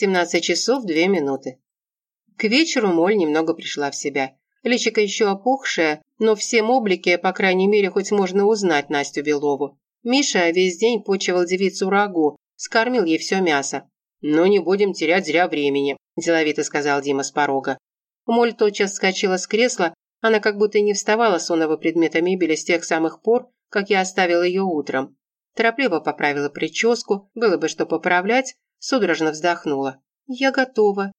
17 часов 2 минуты. К вечеру Моль немного пришла в себя. Личико еще опухшее, но в всем облике, по крайней мере, хоть можно узнать Настю Белову. Миша весь день почивал девицу рагу, скормил ей все мясо. «Ну, не будем терять зря времени», – деловито сказал Дима с порога. Моль тотчас вскочила с кресла, она как будто не вставала с онного предмета мебели с тех самых пор, как я оставила ее утром. Торопливо поправила прическу, было бы что поправлять, судорожно вздохнула. «Я готова».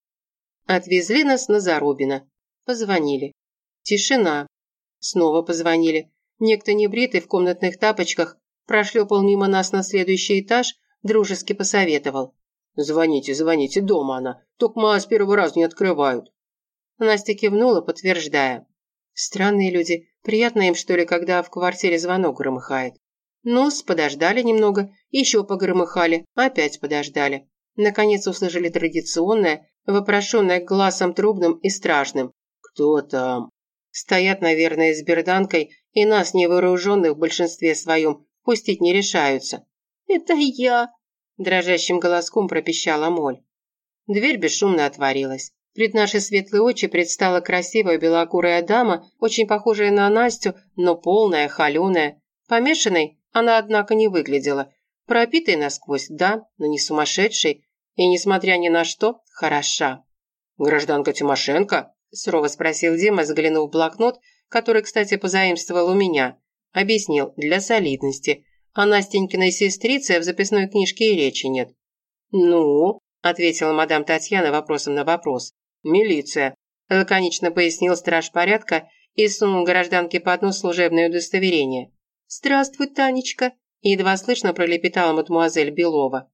Отвезли нас на Зарубина. Позвонили. Тишина. Снова позвонили. Некто небритый в комнатных тапочках прошлепал мимо нас на следующий этаж, дружески посоветовал. «Звоните, звоните, дома она. Только с первого раза не открывают». Настя кивнула, подтверждая. Странные люди. Приятно им, что ли, когда в квартире звонок громыхает. ну подождали немного, еще погромыхали, опять подождали. Наконец услышали традиционное, вопрошенное глазом трубным и страшным. «Кто там?» Стоят, наверное, с берданкой, и нас, невооруженных в большинстве своем, пустить не решаются. «Это я!» – дрожащим голоском пропищала Моль. Дверь бесшумно отворилась. Пред наши светлые очи предстала красивая белокурая дама, очень похожая на Настю, но полная, холеная. Помешанной она, однако, не выглядела. Пропитой насквозь, да, но не сумасшедшей. И, несмотря ни на что, хороша. «Гражданка Тимошенко?» – сурово спросил Дима, заглянув в блокнот, который, кстати, позаимствовал у меня. Объяснил, для солидности. А Настенькиной сестрице в записной книжке и речи нет. «Ну?» – ответила мадам Татьяна вопросом на вопрос. «Милиция», – лаконично пояснил страж порядка и сунул гражданке под нос служебное удостоверение. «Здравствуй, Танечка», – едва слышно пролепетала мадемуазель Белова.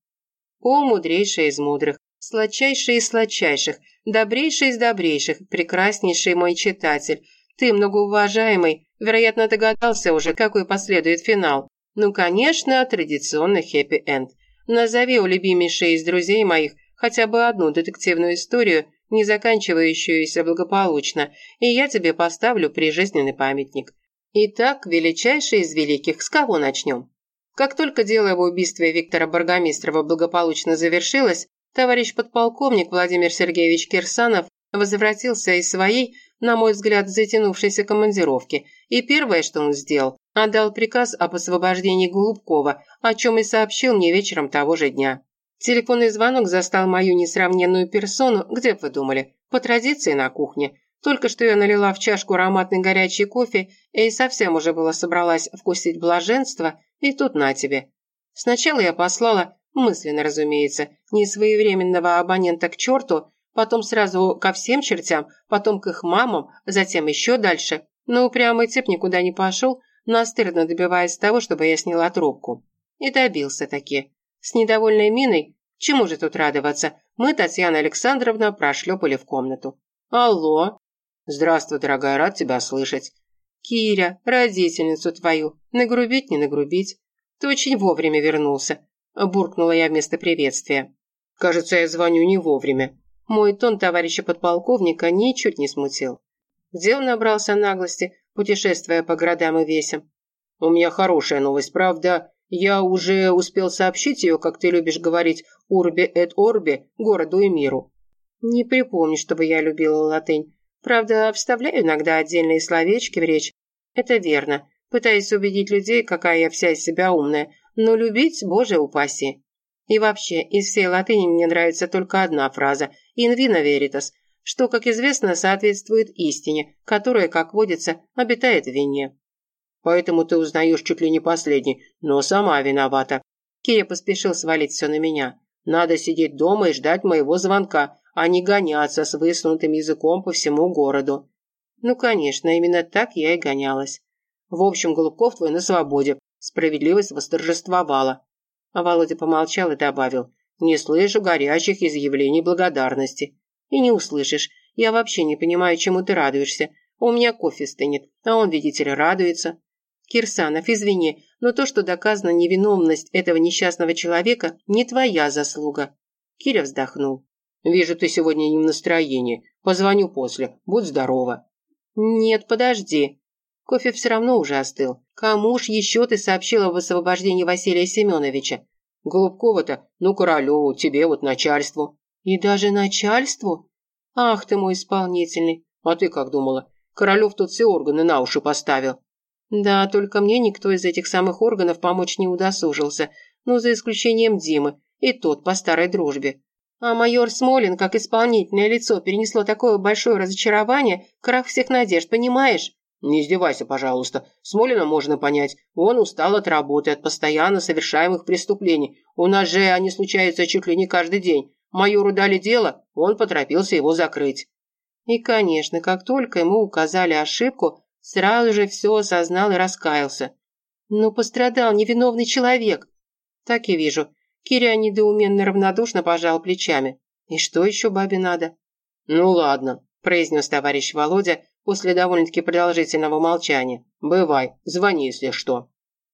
«О, мудрейшая из мудрых, сладчайший из сладчайших, добрейший из добрейших, прекраснейший мой читатель, ты, многоуважаемый, вероятно, догадался уже, какой последует финал. Ну, конечно, традиционный хэппи-энд. Назови у любимейшей из друзей моих хотя бы одну детективную историю, не заканчивающуюся благополучно, и я тебе поставлю прижизненный памятник. Итак, величайший из великих, с кого начнем? Как только дело об убийстве Виктора Баргомистрова благополучно завершилось, товарищ подполковник Владимир Сергеевич Кирсанов возвратился из своей, на мой взгляд, затянувшейся командировки, и первое, что он сделал, отдал приказ об освобождении Голубкова, о чем и сообщил мне вечером того же дня. Телефонный звонок застал мою несравненную персону, где вы думали? По традиции на кухне. Только что я налила в чашку ароматный горячий кофе и совсем уже была собралась вкусить блаженство, и тут на тебе. Сначала я послала, мысленно, разумеется, несвоевременного абонента к черту, потом сразу ко всем чертям, потом к их мамам, затем еще дальше. Но упрямый тип никуда не пошел, настырно добиваясь того, чтобы я сняла трубку. И добился таки. С недовольной миной Чему же тут радоваться? Мы, Татьяна Александровна, прошлепали в комнату. Алло. Здравствуй, дорогая, рад тебя слышать. Киря, родительницу твою. Нагрубить, не нагрубить. Ты очень вовремя вернулся. Буркнула я вместо приветствия. Кажется, я звоню не вовремя. Мой тон товарища подполковника ничуть не смутил. Где он набрался наглости, путешествуя по городам и весям? У меня хорошая новость, правда, я уже успел сообщить ее, как ты любишь говорить, «урби эт орби» городу и миру. Не припомню, чтобы я любила латынь. Правда, вставляю иногда отдельные словечки в речь. Это верно. Пытаюсь убедить людей, какая я вся из себя умная. Но любить, боже упаси. И вообще, из всей латыни мне нравится только одна фраза «in vino veritas», что, как известно, соответствует истине, которая, как водится, обитает в вине. Поэтому ты узнаешь чуть ли не последний, но сама виновата. Кия поспешил свалить все на меня. Надо сидеть дома и ждать моего звонка, а не гоняться с высунутым языком по всему городу. Ну, конечно, именно так я и гонялась. В общем, Голубков твой на свободе. Справедливость восторжествовала. А Володя помолчал и добавил. Не слышу горячих изъявлений благодарности. И не услышишь. Я вообще не понимаю, чему ты радуешься. У меня кофе стынет, а он, видите ли, радуется. Кирсанов, извини, но то, что доказана невиновность этого несчастного человека, не твоя заслуга. Киря вздохнул. Вижу, ты сегодня не в настроении. Позвоню после. Будь здорова. Нет, подожди. Кофе все равно уже остыл. Кому ж еще ты сообщила об освобождении Василия Семеновича? Голубкова-то, ну, Королеву, тебе вот начальству. И даже начальству? Ах ты мой исполнительный. А ты как думала? Королев тут все органы на уши поставил. Да, только мне никто из этих самых органов помочь не удосужился, ну, за исключением Димы, и тот по старой дружбе. А майор Смолин, как исполнительное лицо, перенесло такое большое разочарование, крах всех надежд, понимаешь? Не издевайся, пожалуйста. Смолина можно понять. Он устал от работы, от постоянно совершаемых преступлений. У нас же они случаются чуть ли не каждый день. Майору дали дело, он поторопился его закрыть. И, конечно, как только ему указали ошибку, сразу же все осознал и раскаялся. Но пострадал невиновный человек. Так и вижу. Киря недоуменно равнодушно пожал плечами. И что еще бабе надо? Ну ладно, произнес товарищ Володя после довольно-таки продолжительного молчания. Бывай, звони, если что.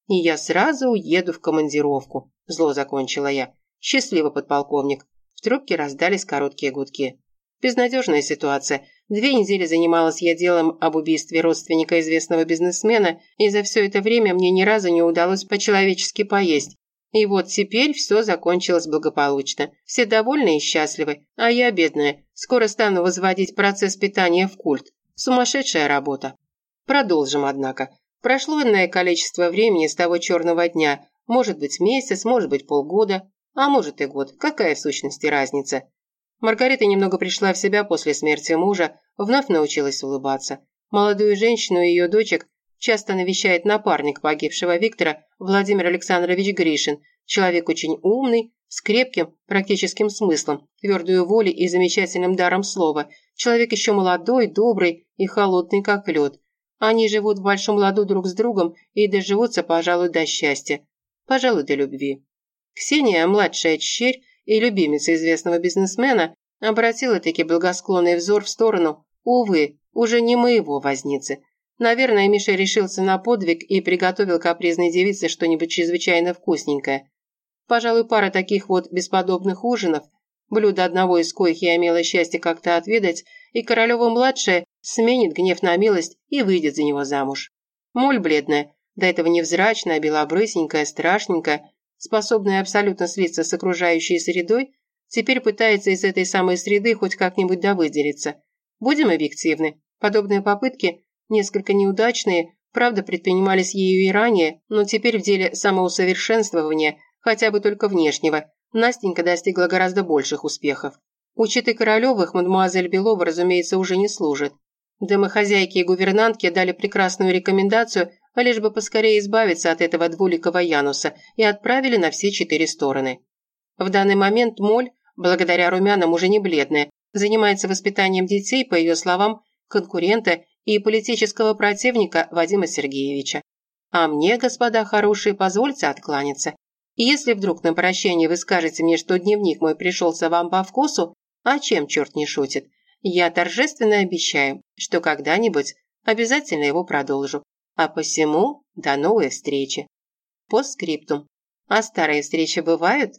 И я сразу уеду в командировку, зло закончила я. Счастливо, подполковник. В трубке раздались короткие гудки. Безнадежная ситуация. Две недели занималась я делом об убийстве родственника известного бизнесмена, и за все это время мне ни разу не удалось по-человечески поесть. И вот теперь все закончилось благополучно. Все довольны и счастливы, а я, бедная, скоро стану возводить процесс питания в культ. Сумасшедшая работа. Продолжим, однако. Прошло иное количество времени с того черного дня. Может быть месяц, может быть полгода, а может и год. Какая в сущности разница? Маргарита немного пришла в себя после смерти мужа, вновь научилась улыбаться. Молодую женщину и ее дочек часто навещает напарник погибшего Виктора Владимир Александрович Гришин, человек очень умный, с крепким практическим смыслом, твердую волей и замечательным даром слова. Человек еще молодой, добрый и холодный, как лед. Они живут в большом ладу друг с другом и доживутся, пожалуй, до счастья. Пожалуй, до любви. Ксения, младшая черь, и любимица известного бизнесмена обратила таки благосклонный взор в сторону, увы, уже не моего возницы. Наверное, Миша решился на подвиг и приготовил капризной девице что-нибудь чрезвычайно вкусненькое. Пожалуй, пара таких вот бесподобных ужинов, блюдо одного из коих я имела счастье как-то отведать, и Королева-младшая сменит гнев на милость и выйдет за него замуж. Моль бледная, до этого невзрачная, белобрысенькая, страшненькая, способная абсолютно слиться с окружающей средой, теперь пытается из этой самой среды хоть как-нибудь довыделиться. Будем объективны. Подобные попытки, несколько неудачные, правда, предпринимались ею и ранее, но теперь в деле самоусовершенствования, хотя бы только внешнего, Настенька достигла гораздо больших успехов. У Читы Королевых мадемуазель Белова, разумеется, уже не служит. Домохозяйки и гувернантки дали прекрасную рекомендацию а лишь бы поскорее избавиться от этого двуликого Януса, и отправили на все четыре стороны. В данный момент Моль, благодаря румянам уже не бледная, занимается воспитанием детей, по ее словам, конкурента и политического противника Вадима Сергеевича. А мне, господа хорошие, позвольте откланяться. И если вдруг на прощение вы скажете мне, что дневник мой пришелся вам по вкусу, а чем черт не шутит, я торжественно обещаю, что когда-нибудь обязательно его продолжу. А посему до новой встречи. По скриптум. А старые встречи бывают?